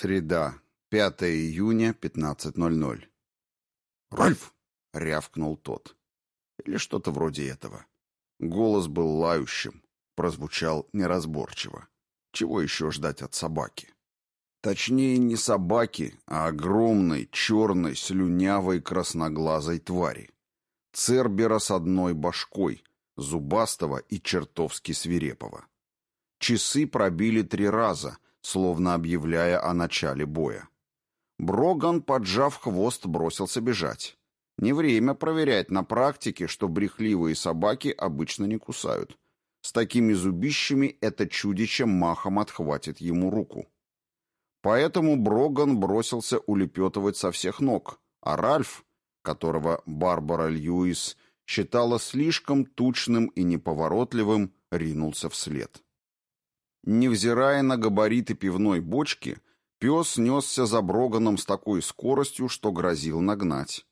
Среда, 5 июня, 15.00. «Ральф!» — рявкнул тот. Или что-то вроде этого. Голос был лающим, прозвучал неразборчиво. Чего еще ждать от собаки? Точнее, не собаки, а огромной, черной, слюнявой, красноглазой твари. Цербера с одной башкой, зубастого и чертовски свирепого. Часы пробили три раза — словно объявляя о начале боя. Броган, поджав хвост, бросился бежать. Не время проверять на практике, что брехливые собаки обычно не кусают. С такими зубищами это чудище махом отхватит ему руку. Поэтому Броган бросился улепетывать со всех ног, а Ральф, которого Барбара Льюис считала слишком тучным и неповоротливым, ринулся вслед. Невзирая на габариты пивной бочки, пес несся за Броганом с такой скоростью, что грозил нагнать.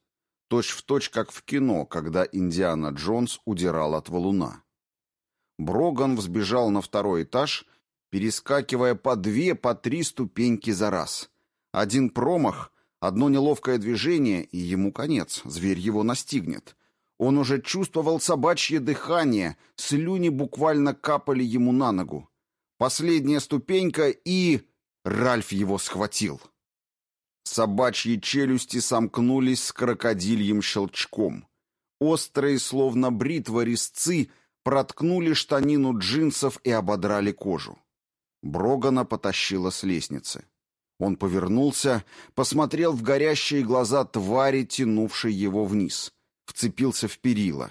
Точь в точь, как в кино, когда Индиана Джонс удирал от валуна. Броган взбежал на второй этаж, перескакивая по две, по три ступеньки за раз. Один промах, одно неловкое движение, и ему конец, зверь его настигнет. Он уже чувствовал собачье дыхание, слюни буквально капали ему на ногу. Последняя ступенька и... Ральф его схватил. Собачьи челюсти сомкнулись с крокодильем щелчком. Острые, словно бритва резцы, проткнули штанину джинсов и ободрали кожу. Брогана потащила с лестницы. Он повернулся, посмотрел в горящие глаза твари, тянувшей его вниз. Вцепился в перила.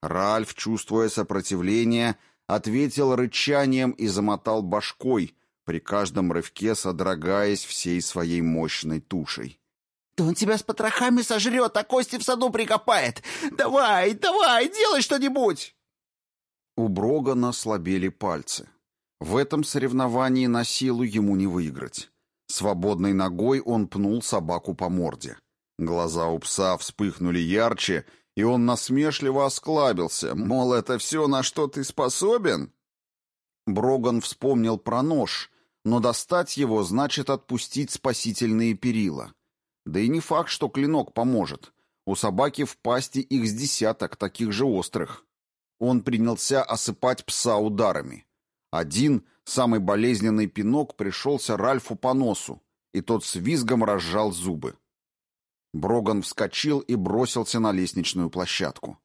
Ральф, чувствуя сопротивление, ответил рычанием и замотал башкой, при каждом рывке содрогаясь всей своей мощной тушей. «Да он тебя с потрохами сожрет, а кости в саду прикопает! Давай, давай, делай что-нибудь!» У Брогана слабели пальцы. В этом соревновании на силу ему не выиграть. Свободной ногой он пнул собаку по морде. Глаза у пса вспыхнули ярче, и он насмешливо осклабился, мол, это все, на что ты способен? Броган вспомнил про нож, но достать его значит отпустить спасительные перила. Да и не факт, что клинок поможет. У собаки в пасти их с десяток, таких же острых. Он принялся осыпать пса ударами. Один, самый болезненный пинок, пришелся Ральфу по носу, и тот с визгом разжал зубы. Броган вскочил и бросился на лестничную площадку.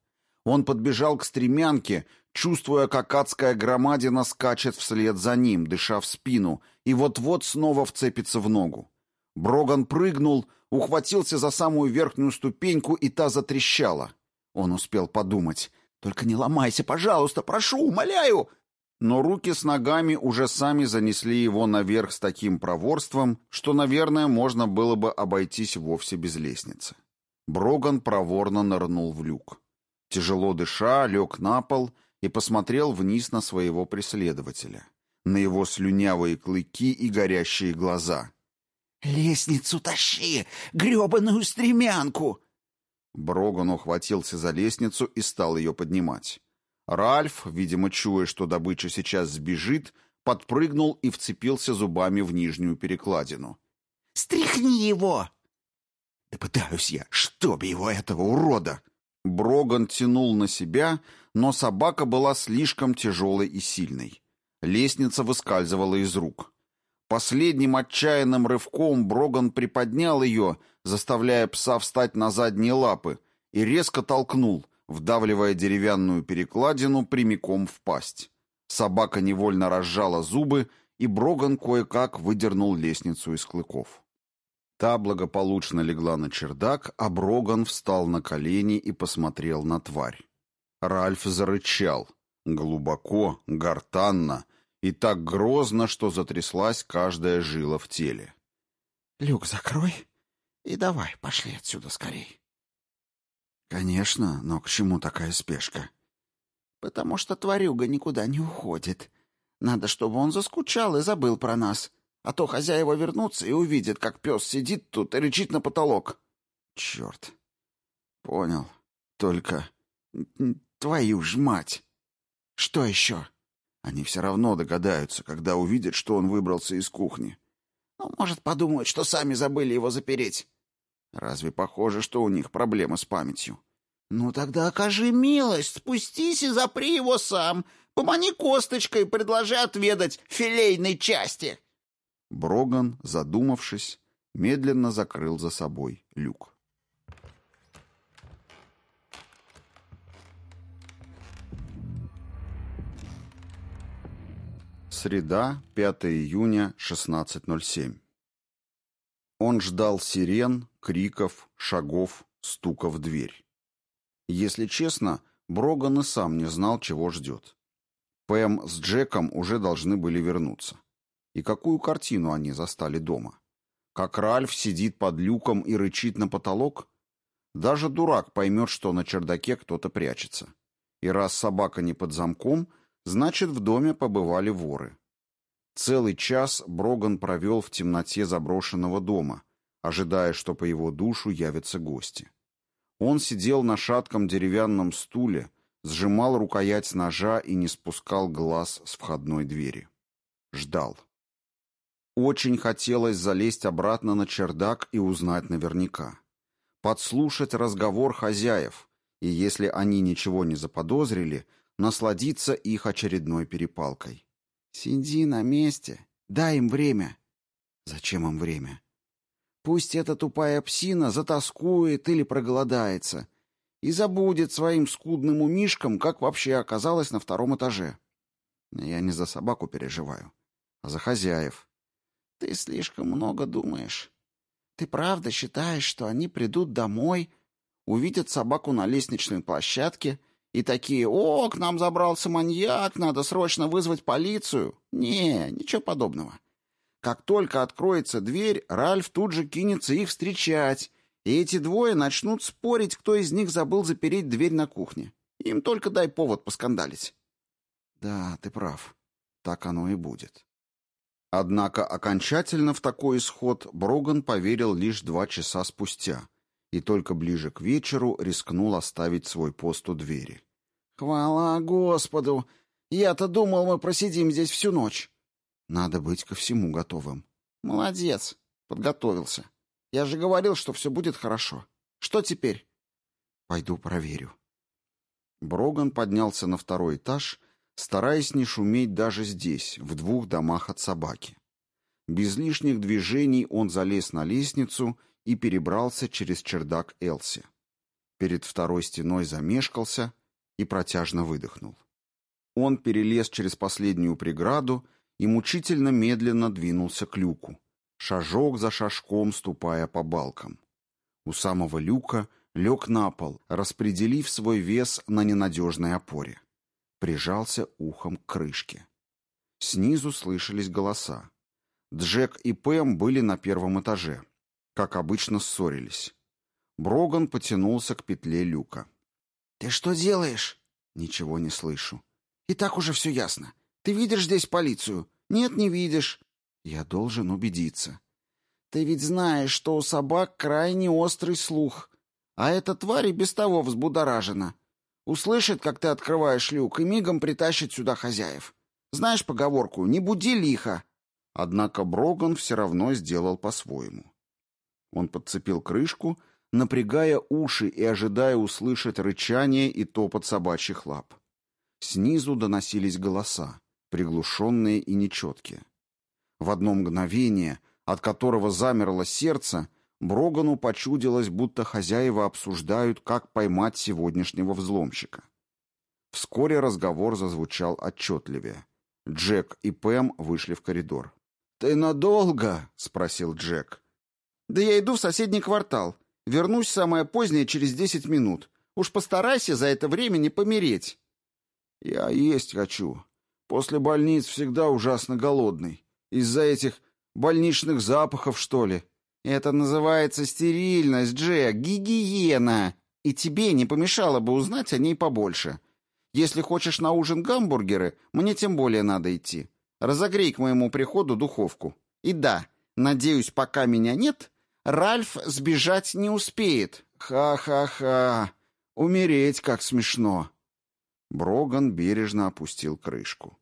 Он подбежал к стремянке, чувствуя, как адская громадина скачет вслед за ним, дыша в спину, и вот-вот снова вцепится в ногу. Броган прыгнул, ухватился за самую верхнюю ступеньку, и та затрещала. Он успел подумать. «Только не ломайся, пожалуйста, прошу, умоляю!» Но руки с ногами уже сами занесли его наверх с таким проворством, что, наверное, можно было бы обойтись вовсе без лестницы. Броган проворно нырнул в люк. Тяжело дыша, лег на пол и посмотрел вниз на своего преследователя, на его слюнявые клыки и горящие глаза. «Лестницу тащи! гребаную стремянку!» Броган ухватился за лестницу и стал ее поднимать. Ральф, видимо, чуя, что добыча сейчас сбежит, подпрыгнул и вцепился зубами в нижнюю перекладину. «Стряхни его!» «Да пытаюсь я, чтоб его, этого урода!» Броган тянул на себя, но собака была слишком тяжелой и сильной. Лестница выскальзывала из рук. Последним отчаянным рывком Броган приподнял ее, заставляя пса встать на задние лапы, и резко толкнул — вдавливая деревянную перекладину прямиком в пасть. Собака невольно разжала зубы, и Броган кое-как выдернул лестницу из клыков. Та благополучно легла на чердак, а Броган встал на колени и посмотрел на тварь. Ральф зарычал. Глубоко, гортанно и так грозно, что затряслась каждая жила в теле. «Люк закрой и давай, пошли отсюда скорей». «Конечно, но к чему такая спешка?» «Потому что тварюга никуда не уходит. Надо, чтобы он заскучал и забыл про нас. А то хозяева вернутся и увидят, как пес сидит тут и рычит на потолок». «Черт. Понял. Только... Твою ж мать!» «Что еще?» Они все равно догадаются, когда увидят, что он выбрался из кухни. Ну, может, подумают, что сами забыли его запереть. Разве похоже, что у них проблемы с памятью? Ну тогда окажи милость, спустись и запри его сам. Помани косточкой, предложи отведать филейной части. Броган, задумавшись, медленно закрыл за собой люк. Среда, 5 июня, 16.07. Он ждал сирен, криков, шагов, стука в дверь. Если честно, Броган и сам не знал, чего ждет. Пэм с Джеком уже должны были вернуться. И какую картину они застали дома? Как Ральф сидит под люком и рычит на потолок? Даже дурак поймет, что на чердаке кто-то прячется. И раз собака не под замком, Значит, в доме побывали воры. Целый час Броган провел в темноте заброшенного дома, ожидая, что по его душу явятся гости. Он сидел на шатком деревянном стуле, сжимал рукоять ножа и не спускал глаз с входной двери. Ждал. Очень хотелось залезть обратно на чердак и узнать наверняка. Подслушать разговор хозяев, и если они ничего не заподозрили, насладиться их очередной перепалкой. «Сиди на месте, дай им время». «Зачем им время?» «Пусть эта тупая псина затаскует или проголодается и забудет своим скудным умишкам, как вообще оказалась на втором этаже». «Я не за собаку переживаю, а за хозяев». «Ты слишком много думаешь. Ты правда считаешь, что они придут домой, увидят собаку на лестничной площадке и такие «О, к нам забрался маньяк, надо срочно вызвать полицию». Не, ничего подобного. Как только откроется дверь, Ральф тут же кинется их встречать, и эти двое начнут спорить, кто из них забыл запереть дверь на кухне. Им только дай повод поскандалить. Да, ты прав. Так оно и будет. Однако окончательно в такой исход Броган поверил лишь два часа спустя — и только ближе к вечеру рискнул оставить свой пост у двери. «Хвала Господу! Я-то думал, мы просидим здесь всю ночь». «Надо быть ко всему готовым». «Молодец, подготовился. Я же говорил, что все будет хорошо. Что теперь?» «Пойду проверю». Броган поднялся на второй этаж, стараясь не шуметь даже здесь, в двух домах от собаки. Без лишних движений он залез на лестницу и перебрался через чердак Элси. Перед второй стеной замешкался и протяжно выдохнул. Он перелез через последнюю преграду и мучительно медленно двинулся к люку, шажок за шажком ступая по балкам. У самого люка лег на пол, распределив свой вес на ненадежной опоре. Прижался ухом к крышке. Снизу слышались голоса. Джек и Пэм были на первом этаже, как обычно, ссорились. Броган потянулся к петле люка. «Ты что делаешь?» «Ничего не слышу». «И так уже все ясно. Ты видишь здесь полицию?» «Нет, не видишь». «Я должен убедиться». «Ты ведь знаешь, что у собак крайне острый слух, а эта тварь и без того взбудоражена. Услышит, как ты открываешь люк, и мигом притащит сюда хозяев. Знаешь поговорку «не буди лихо». Однако Броган все равно сделал по-своему. Он подцепил крышку, напрягая уши и ожидая услышать рычание и топот собачьих лап. Снизу доносились голоса, приглушенные и нечеткие. В одно мгновение, от которого замерло сердце, Брогану почудилось, будто хозяева обсуждают, как поймать сегодняшнего взломщика. Вскоре разговор зазвучал отчетливее. Джек и Пэм вышли в коридор. «Ты надолго?» — спросил Джек. Да я иду в соседний квартал. Вернусь самое позднее через десять минут. Уж постарайся за это время не помереть. Я есть хочу. После больниц всегда ужасно голодный. Из-за этих больничных запахов, что ли. Это называется стерильность, Джек, гигиена. И тебе не помешало бы узнать о ней побольше. Если хочешь на ужин гамбургеры, мне тем более надо идти. Разогрей к моему приходу духовку. И да, надеюсь, пока меня нет, Ральф сбежать не успеет. Ха-ха-ха. Умереть как смешно. Броган бережно опустил крышку.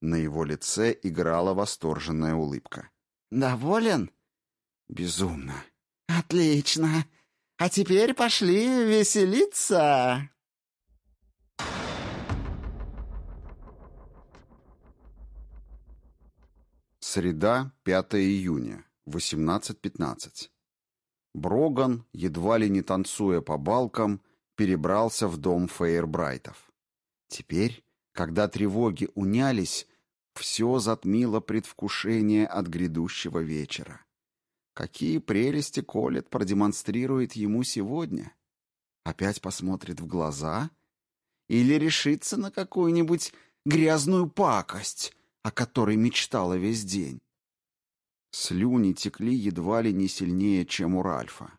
На его лице играла восторженная улыбка. Доволен? Безумно. Отлично. А теперь пошли веселиться. Среда, 5 июня, 18.15. Броган, едва ли не танцуя по балкам, перебрался в дом Фейербрайтов. Теперь, когда тревоги унялись, все затмило предвкушение от грядущего вечера. Какие прелести Колет продемонстрирует ему сегодня? Опять посмотрит в глаза? Или решится на какую-нибудь грязную пакость, о которой мечтала весь день? Слюни текли едва ли не сильнее, чем у Ральфа.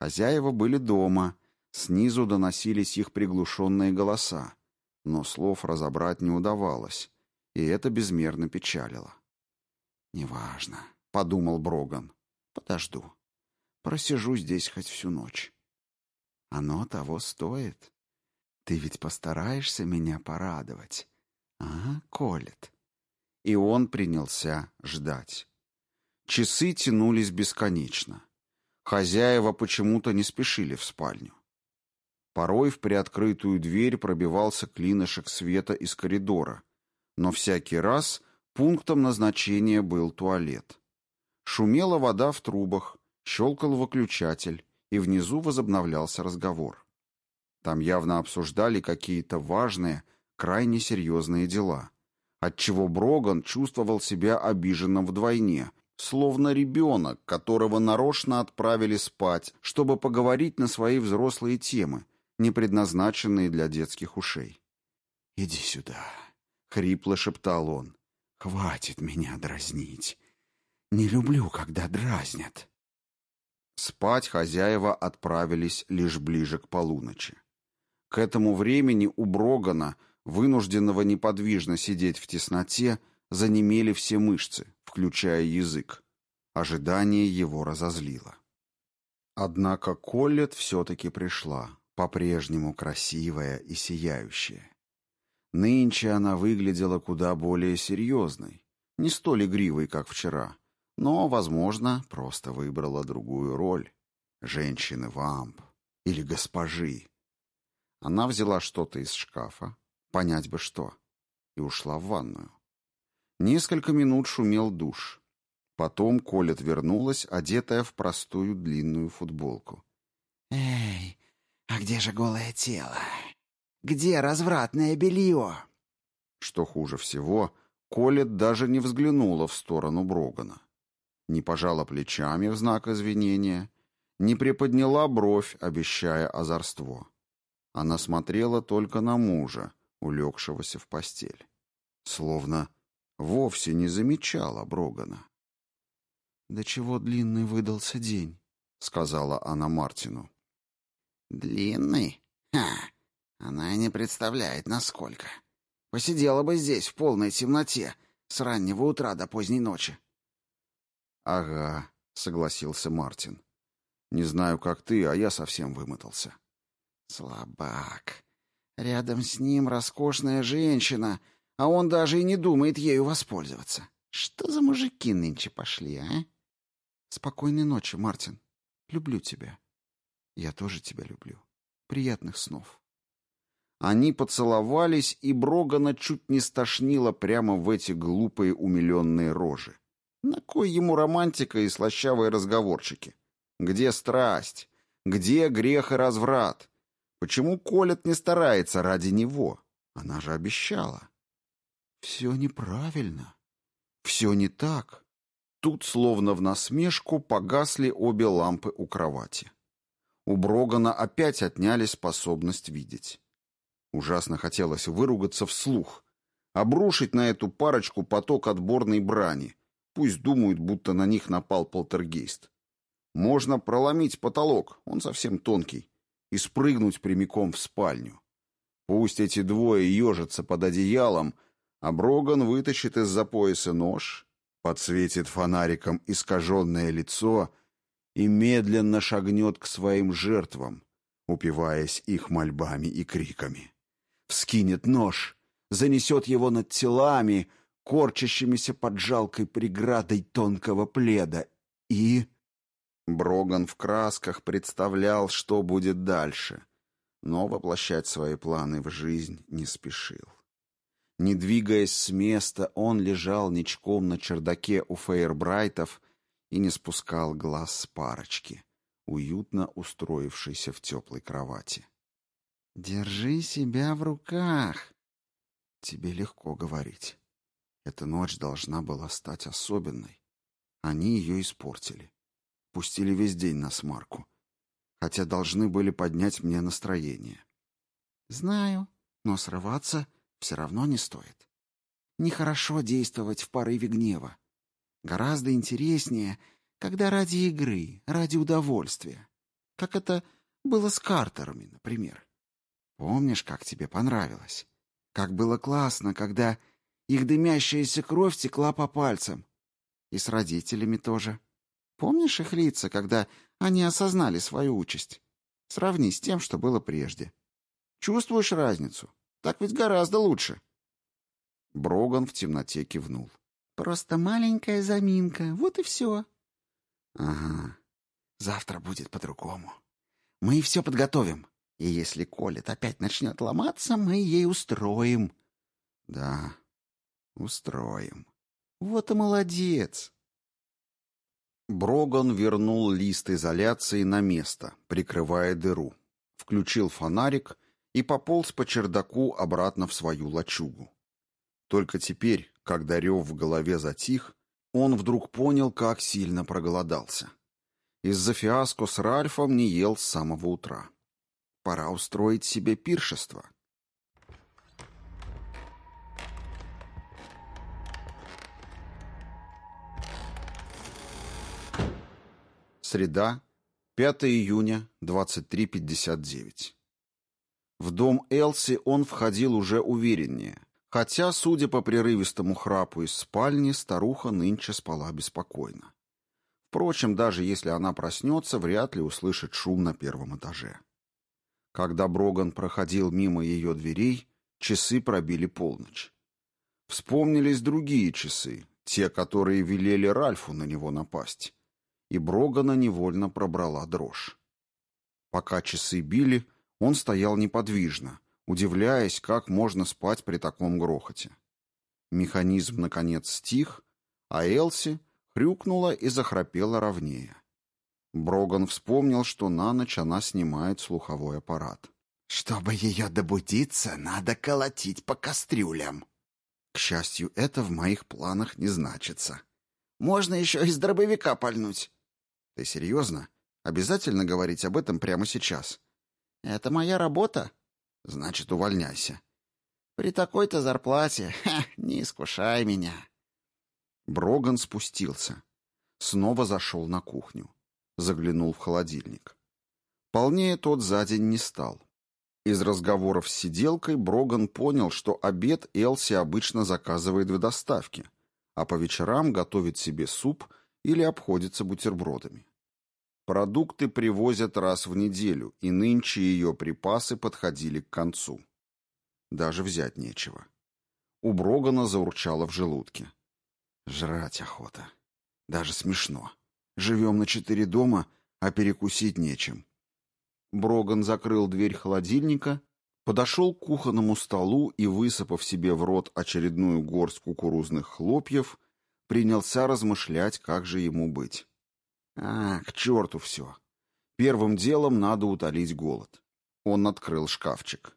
Хозяева были дома, снизу доносились их приглушенные голоса, но слов разобрать не удавалось, и это безмерно печалило. «Неважно», — подумал Броган, — «подожду. Просижу здесь хоть всю ночь. Оно того стоит. Ты ведь постараешься меня порадовать, а, Колет?» И он принялся ждать. Часы тянулись бесконечно. Хозяева почему-то не спешили в спальню. Порой в приоткрытую дверь пробивался клинышек света из коридора, но всякий раз пунктом назначения был туалет. Шумела вода в трубах, щелкал выключатель, и внизу возобновлялся разговор. Там явно обсуждали какие-то важные, крайне серьезные дела, отчего Броган чувствовал себя обиженным вдвойне, словно ребенок, которого нарочно отправили спать, чтобы поговорить на свои взрослые темы, не предназначенные для детских ушей. «Иди сюда», — хрипло шептал он. «Хватит меня дразнить. Не люблю, когда дразнят». Спать хозяева отправились лишь ближе к полуночи. К этому времени у Брогана, вынужденного неподвижно сидеть в тесноте, занемели все мышцы, включая язык. Ожидание его разозлило. Однако Коллет все-таки пришла, по-прежнему красивая и сияющая. Нынче она выглядела куда более серьезной, не столь игривой, как вчера, но, возможно, просто выбрала другую роль — женщины-вамп или госпожи. Она взяла что-то из шкафа, понять бы что, и ушла в ванную. Несколько минут шумел душ. Потом Колет вернулась, одетая в простую длинную футболку. «Эй, а где же голое тело? Где развратное белье?» Что хуже всего, Колет даже не взглянула в сторону Брогана. Не пожала плечами в знак извинения, не приподняла бровь, обещая озорство. Она смотрела только на мужа, улегшегося в постель. Словно вовсе не замечала Брогана. «Да чего длинный выдался день», — сказала она Мартину. «Длинный? Ха! Она не представляет, насколько. Посидела бы здесь в полной темноте с раннего утра до поздней ночи». «Ага», — согласился Мартин. «Не знаю, как ты, а я совсем вымотался». «Слабак. Рядом с ним роскошная женщина, а он даже и не думает ею воспользоваться. Что за мужики нынче пошли, а? Спокойной ночи, Мартин. Люблю тебя. Я тоже тебя люблю. Приятных снов. Они поцеловались, и Брогана чуть не стошнило прямо в эти глупые умиленные рожи. На кой ему романтика и слащавые разговорчики? Где страсть? Где грех и разврат? Почему Колет не старается ради него? Она же обещала. Все неправильно. Все не так. Тут, словно в насмешку, погасли обе лампы у кровати. У Брогана опять отняли способность видеть. Ужасно хотелось выругаться вслух, обрушить на эту парочку поток отборной брани. Пусть думают, будто на них напал полтергейст. Можно проломить потолок, он совсем тонкий, и спрыгнуть прямиком в спальню. Пусть эти двое ежатся под одеялом, а Броган вытащит из-за пояса нож, подсветит фонариком искаженное лицо и медленно шагнет к своим жертвам, упиваясь их мольбами и криками. Вскинет нож, занесет его над телами, корчащимися под жалкой преградой тонкого пледа, и... Броган в красках представлял, что будет дальше, но воплощать свои планы в жизнь не спешил. Не двигаясь с места, он лежал ничком на чердаке у Фейербрайтов и не спускал глаз с парочки, уютно устроившейся в теплой кровати. «Держи себя в руках!» «Тебе легко говорить. Эта ночь должна была стать особенной. Они ее испортили. Пустили весь день на смарку. Хотя должны были поднять мне настроение». «Знаю, но срываться все равно не стоит. Нехорошо действовать в порыве гнева. Гораздо интереснее, когда ради игры, ради удовольствия. Как это было с Картерами, например. Помнишь, как тебе понравилось? Как было классно, когда их дымящаяся кровь текла по пальцам. И с родителями тоже. Помнишь их лица, когда они осознали свою участь? Сравни с тем, что было прежде. Чувствуешь разницу? Так ведь гораздо лучше. Броган в темноте кивнул. Просто маленькая заминка, вот и все. Ага. Завтра будет по-другому. Мы все подготовим. И если Колет опять начнет ломаться, мы ей устроим. Да, устроим. Вот и молодец. Броган вернул лист изоляции на место, прикрывая дыру. Включил фонарик и пополз по чердаку обратно в свою лачугу. Только теперь, когда рев в голове затих, он вдруг понял, как сильно проголодался. Из-за фиаско с Ральфом не ел с самого утра. Пора устроить себе пиршество. Среда, 5 июня, 23.59. В дом Элси он входил уже увереннее, хотя, судя по прерывистому храпу из спальни, старуха нынче спала беспокойно. Впрочем, даже если она проснется, вряд ли услышит шум на первом этаже. Когда Броган проходил мимо ее дверей, часы пробили полночь. Вспомнились другие часы, те, которые велели Ральфу на него напасть. И Брогана невольно пробрала дрожь. Пока часы били, он стоял неподвижно, удивляясь, как можно спать при таком грохоте. Механизм, наконец, стих, а Элси хрюкнула и захрапела ровнее. Броган вспомнил, что на ночь она снимает слуховой аппарат. «Чтобы ее добудиться, надо колотить по кастрюлям». К счастью, это в моих планах не значится. «Можно еще из дробовика пальнуть». «Ты серьезно? Обязательно говорить об этом прямо сейчас?» Это моя работа. Значит, увольняйся. При такой-то зарплате, ха, не искушай меня. Броган спустился. Снова зашел на кухню. Заглянул в холодильник. Полнее тот за день не стал. Из разговоров с сиделкой Броган понял, что обед Элси обычно заказывает в доставке, а по вечерам готовит себе суп или обходится бутербродами. Продукты привозят раз в неделю, и нынче ее припасы подходили к концу. Даже взять нечего. У Брогана заурчало в желудке. Жрать охота. Даже смешно. Живем на четыре дома, а перекусить нечем. Броган закрыл дверь холодильника, подошел к кухонному столу и, высыпав себе в рот очередную горсть кукурузных хлопьев, принялся размышлять, как же ему быть. А, к черту все. Первым делом надо утолить голод. Он открыл шкафчик.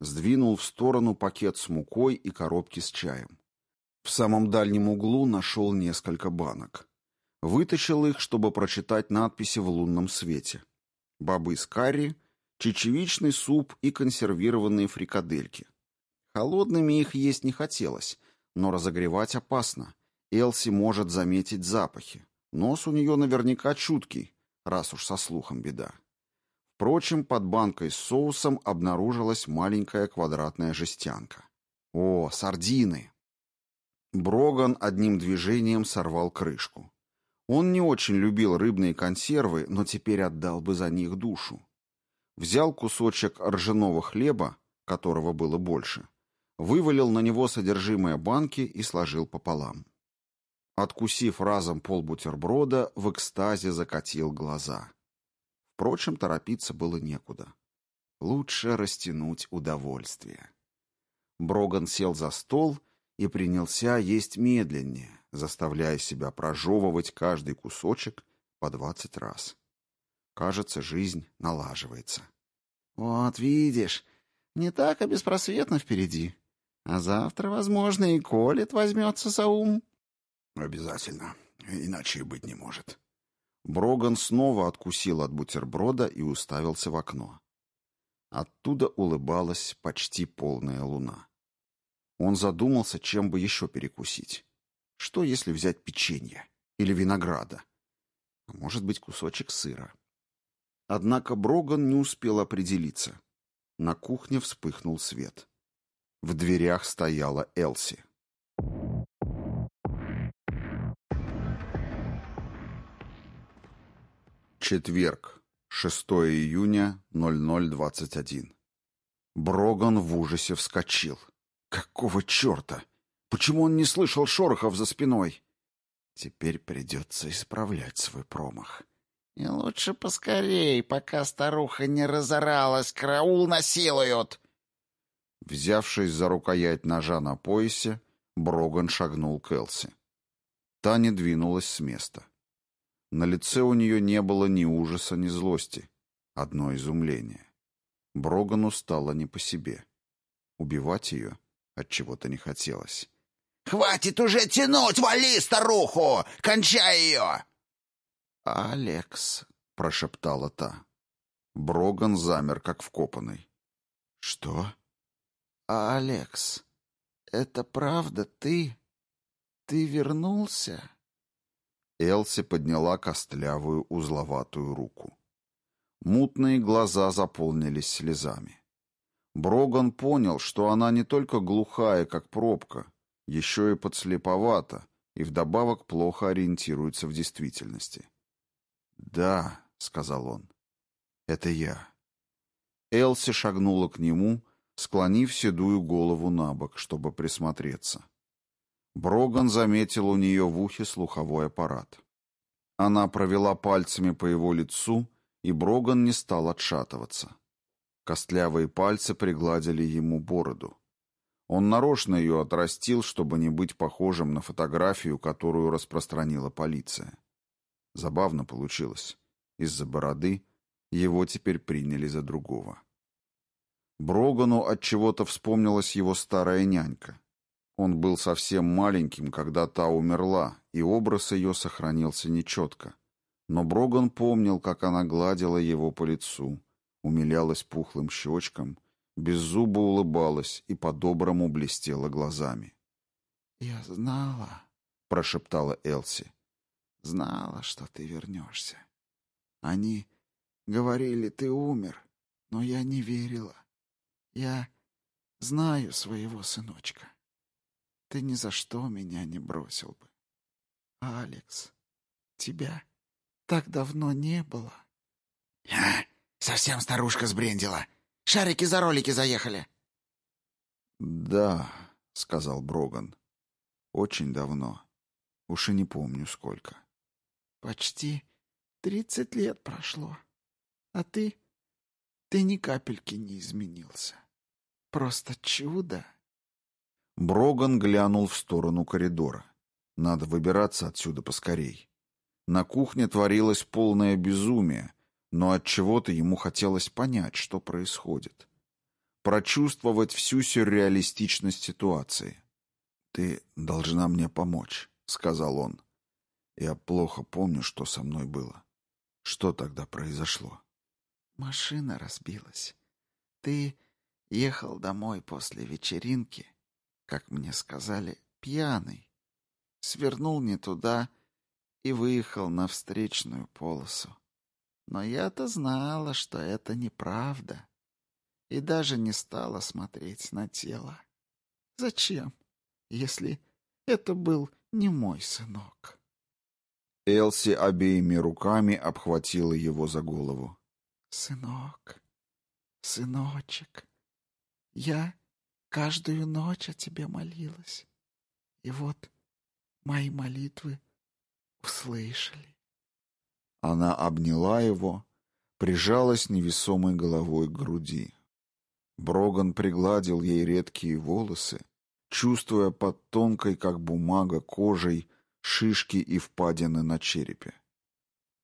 Сдвинул в сторону пакет с мукой и коробки с чаем. В самом дальнем углу нашел несколько банок. Вытащил их, чтобы прочитать надписи в лунном свете. Бобы с карри, чечевичный суп и консервированные фрикадельки. Холодными их есть не хотелось, но разогревать опасно. Элси может заметить запахи. Нос у нее наверняка чуткий, раз уж со слухом беда. Впрочем, под банкой с соусом обнаружилась маленькая квадратная жестянка. О, сардины! Броган одним движением сорвал крышку. Он не очень любил рыбные консервы, но теперь отдал бы за них душу. Взял кусочек ржаного хлеба, которого было больше, вывалил на него содержимое банки и сложил пополам. Откусив разом пол бутерброда, в экстазе закатил глаза. Впрочем, торопиться было некуда. Лучше растянуть удовольствие. Броган сел за стол и принялся есть медленнее, заставляя себя прожевывать каждый кусочек по двадцать раз. Кажется, жизнь налаживается. «Вот видишь, не так и беспросветно впереди. А завтра, возможно, и Колет возьмется за ум». «Обязательно. Иначе и быть не может». Броган снова откусил от бутерброда и уставился в окно. Оттуда улыбалась почти полная луна. Он задумался, чем бы еще перекусить. Что, если взять печенье или винограда? А может быть, кусочек сыра? Однако Броган не успел определиться. На кухне вспыхнул свет. В дверях стояла Элси. Четверг, 6 июня, 0021. Броган в ужасе вскочил. Какого черта? Почему он не слышал шорохов за спиной? Теперь придется исправлять свой промах. И лучше поскорей, пока старуха не разоралась, караул насилуют. Взявшись за рукоять ножа на поясе, Броган шагнул к Элси. Та не двинулась с места. На лице у нее не было ни ужаса, ни злости. Одно изумление. Брогану стало не по себе. Убивать ее от чего то не хотелось. «Хватит уже тянуть! Вали старуху! Кончай ее!» «Алекс», — прошептала та. Броган замер, как вкопанный. «Что?» «Алекс, это правда ты? Ты вернулся?» Элси подняла костлявую узловатую руку. Мутные глаза заполнились слезами. Броган понял, что она не только глухая, как пробка, еще и подслеповата, и вдобавок плохо ориентируется в действительности. «Да», — сказал он, — «это я». Элси шагнула к нему, склонив седую голову на бок, чтобы присмотреться. Броган заметил у нее в ухе слуховой аппарат. Она провела пальцами по его лицу, и Броган не стал отшатываться. Костлявые пальцы пригладили ему бороду. Он нарочно ее отрастил, чтобы не быть похожим на фотографию, которую распространила полиция. Забавно получилось. Из-за бороды его теперь приняли за другого. Брогану от чего-то вспомнилась его старая нянька. Он был совсем маленьким, когда та умерла, и образ ее сохранился нечетко. Но Броган помнил, как она гладила его по лицу, умилялась пухлым щечкам, беззубо улыбалась и по-доброму блестела глазами. «Я знала», — прошептала Элси. Знала, что ты вернешься. Они говорили, ты умер, но я не верила. Я знаю своего сыночка. Ты ни за что меня не бросил бы. Алекс, тебя так давно не было. А, совсем старушка сбрендила. Шарики за ролики заехали. Да, сказал Броган. Очень давно. Уж и не помню сколько. Почти тридцать лет прошло. А ты... ты ни капельки не изменился. Просто чудо. Броган глянул в сторону коридора. Надо выбираться отсюда поскорей. На кухне творилось полное безумие, но от чего-то ему хотелось понять, что происходит. Прочувствовать всю сюрреалистичность ситуации. «Ты должна мне помочь», — сказал он. Я плохо помню, что со мной было. Что тогда произошло? Машина разбилась. Ты ехал домой после вечеринки, как мне сказали, пьяный. Свернул не туда и выехал на встречную полосу. Но я-то знала, что это неправда. И даже не стала смотреть на тело. Зачем, если это был не мой сынок? Элси обеими руками обхватила его за голову. «Сынок, сыночек, я каждую ночь о тебе молилась. И вот мои молитвы услышали. Она обняла его, прижалась невесомой головой к груди. Броган пригладил ей редкие волосы, чувствуя под тонкой, как бумага, кожей шишки и впадины на черепе.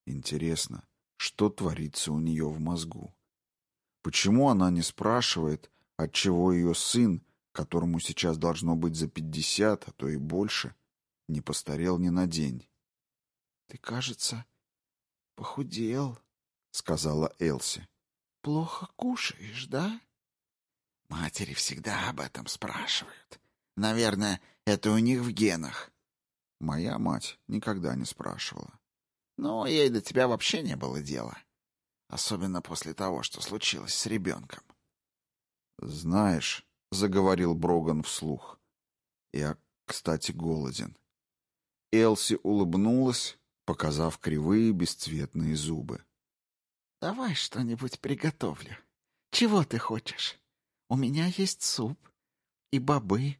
Интересно, что творится у нее в мозгу? Почему она не спрашивает, отчего ее сын, которому сейчас должно быть за пятьдесят, а то и больше, не постарел ни на день? — Ты, кажется, похудел, — сказала Элси. — Плохо кушаешь, да? Матери всегда об этом спрашивают. Наверное, это у них в генах. Моя мать никогда не спрашивала. Но ей до тебя вообще не было дела. Особенно после того, что случилось с ребенком. «Знаешь», — заговорил Броган вслух, — «я, кстати, голоден». Элси улыбнулась, показав кривые бесцветные зубы. «Давай что-нибудь приготовлю. Чего ты хочешь? У меня есть суп и бобы,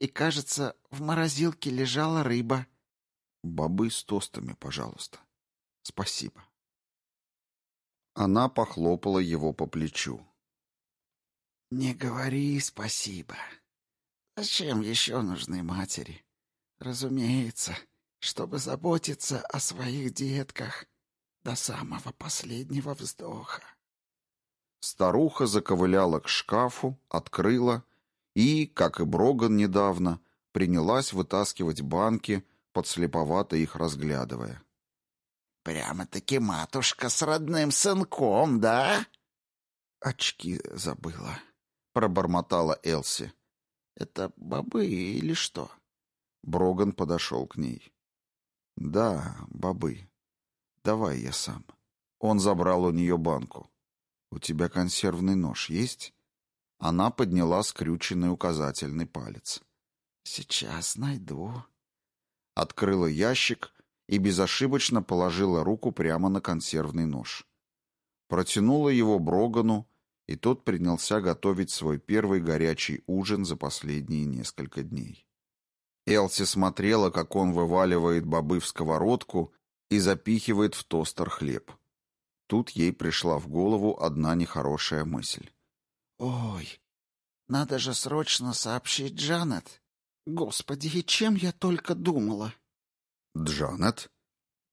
и, кажется, в морозилке лежала рыба». «Бобы с тостами, пожалуйста. Спасибо». Она похлопала его по плечу. «Не говори спасибо. Зачем еще нужны матери? Разумеется, чтобы заботиться о своих детках до самого последнего вздоха». Старуха заковыляла к шкафу, открыла и, как и Броган недавно, принялась вытаскивать банки, подслеповато их разглядывая. «Прямо-таки матушка с родным сынком, да?» «Очки забыла», — пробормотала Элси. «Это бобы или что?» Броган подошел к ней. «Да, бобы. Давай я сам». Он забрал у нее банку. «У тебя консервный нож есть?» Она подняла скрюченный указательный палец. «Сейчас найду». Открыла ящик и безошибочно положила руку прямо на консервный нож. Протянула его Брогану, и тот принялся готовить свой первый горячий ужин за последние несколько дней. Элси смотрела, как он вываливает бобы в сковородку и запихивает в тостер хлеб. Тут ей пришла в голову одна нехорошая мысль. «Ой, надо же срочно сообщить Джанет. Господи, и чем я только думала!» «Джанет?»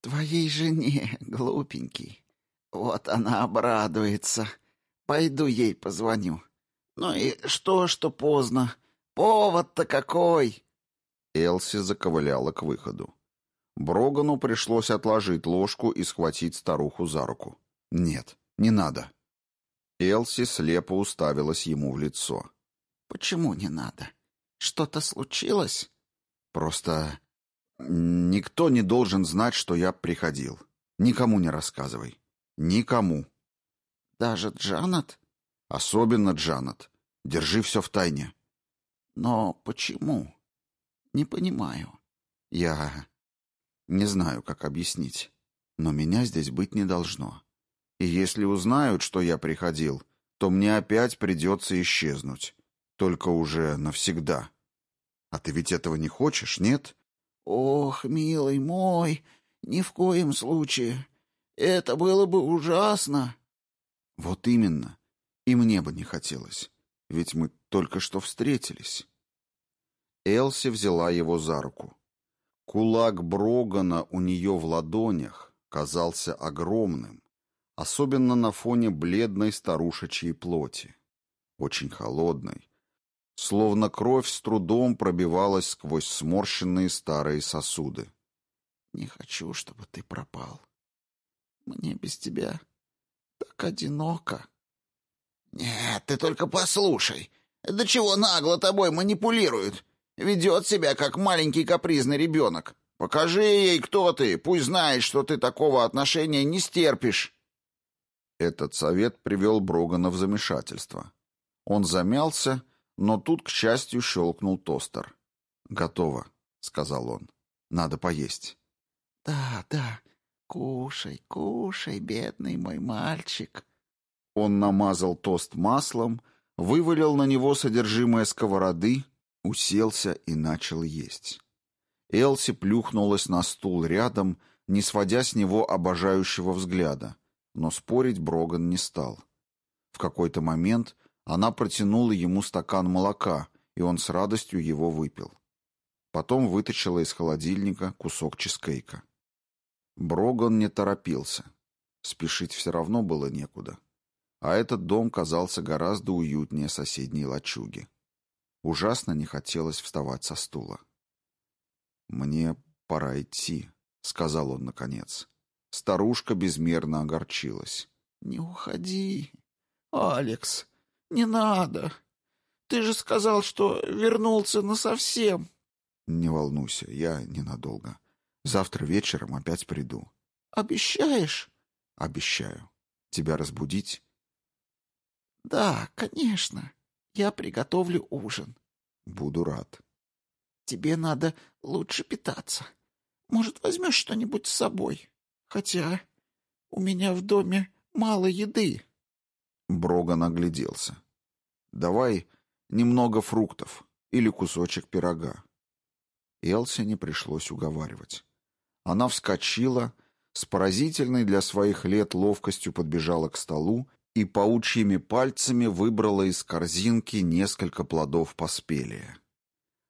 «Твоей жене, глупенький. Вот она обрадуется. Пойду ей позвоню. Ну и что, что поздно? Повод-то какой!» Элси заковыляла к выходу. Брогану пришлось отложить ложку и схватить старуху за руку. «Нет, не надо». Элси слепо уставилась ему в лицо. «Почему не надо? Что-то случилось?» «Просто никто не должен знать, что я приходил. Никому не рассказывай. Никому». «Даже Джанет?» «Особенно Джанет. Держи все в тайне». «Но почему?» «Не понимаю». «Я не знаю, как объяснить, но меня здесь быть не должно. И если узнают, что я приходил, то мне опять придется исчезнуть. Только уже навсегда. А ты ведь этого не хочешь, нет? Ох, милый мой, ни в коем случае. Это было бы ужасно. Вот именно. И мне бы не хотелось. Ведь мы только что встретились. Элси взяла его за руку. Кулак Брогана у нее в ладонях казался огромным, особенно на фоне бледной старушечьей плоти, очень холодной, словно кровь с трудом пробивалась сквозь сморщенные старые сосуды. «Не хочу, чтобы ты пропал. Мне без тебя так одиноко». «Нет, ты только послушай. До чего нагло тобой манипулируют. Ведет себя, как маленький капризный ребенок. Покажи ей, кто ты, пусть знает, что ты такого отношения не стерпишь». Этот совет привел Брогана в замешательство. Он замялся, но тут, к счастью, щелкнул тостер. «Готово», — сказал он. «Надо поесть». «Да, да, кушай, кушай, бедный мой мальчик». Он намазал тост маслом, вывалил на него содержимое сковороды, уселся и начал есть. Элси плюхнулась на стул рядом, не сводя с него обожающего взгляда, но спорить Броган не стал. В какой-то момент она протянула ему стакан молока, и он с радостью его выпил. Потом вытащила из холодильника кусок чизкейка. Броган не торопился. Спешить все равно было некуда. А этот дом казался гораздо уютнее соседней лачуги. Ужасно не хотелось вставать со стула. «Мне пора идти», — сказал он наконец. Старушка безмерно огорчилась. «Не уходи, Алекс, не надо. Ты же сказал, что вернулся насовсем». «Не волнуйся, я ненадолго. Завтра вечером опять приду». «Обещаешь?» «Обещаю. Тебя разбудить?» «Да, конечно. Я приготовлю ужин». «Буду рад». «Тебе надо лучше питаться. Может, возьмешь что-нибудь с собой? Хотя у меня в доме мало еды». Броган огляделся. «Давай немного фруктов или кусочек пирога». Элси не пришлось уговаривать. Она вскочила, с поразительной для своих лет ловкостью подбежала к столу и паучьими пальцами выбрала из корзинки несколько плодов поспелия.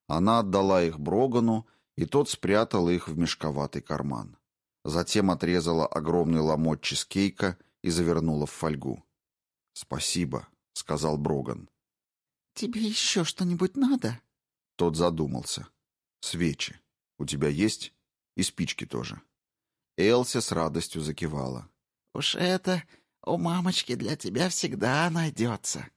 Она отдала их Брогану, и тот спрятал их в мешковатый карман. Затем отрезала огромный ломоть чизкейка и завернула в фольгу. «Спасибо», — сказал Броган. «Тебе еще что-нибудь надо?» Тот задумался. «Свечи. У тебя есть? И спички тоже». Элси с радостью закивала. «Уж это у мамочки для тебя всегда найдется».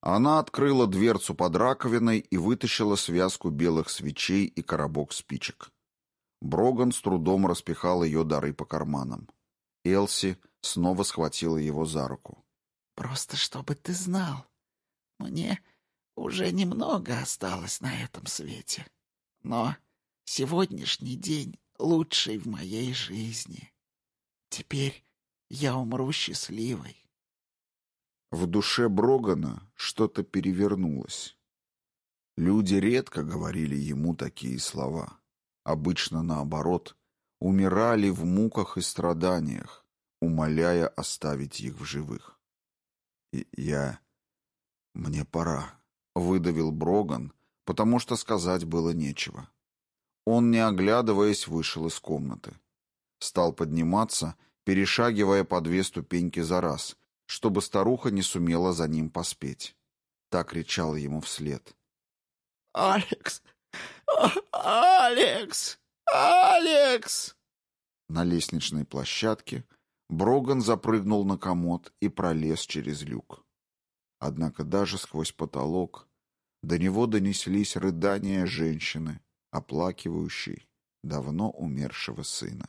Она открыла дверцу под раковиной и вытащила связку белых свечей и коробок спичек. Броган с трудом распихал ее дары по карманам. Элси снова схватила его за руку. «Просто чтобы ты знал, мне уже немного осталось на этом свете. Но сегодняшний день лучший в моей жизни. Теперь я умру счастливой. В душе Брогана что-то перевернулось. Люди редко говорили ему такие слова. Обычно наоборот, умирали в муках и страданиях, умоляя оставить их в живых. И я... Мне пора, — выдавил Броган, потому что сказать было нечего. Он, не оглядываясь, вышел из комнаты. Стал подниматься, перешагивая по две ступеньки за раз — чтобы старуха не сумела за ним поспеть. Так кричала ему вслед. «Алекс! Алекс! Алекс!» На лестничной площадке Броган запрыгнул на комод и пролез через люк. Однако даже сквозь потолок до него донеслись рыдания женщины, оплакивающей давно умершего сына.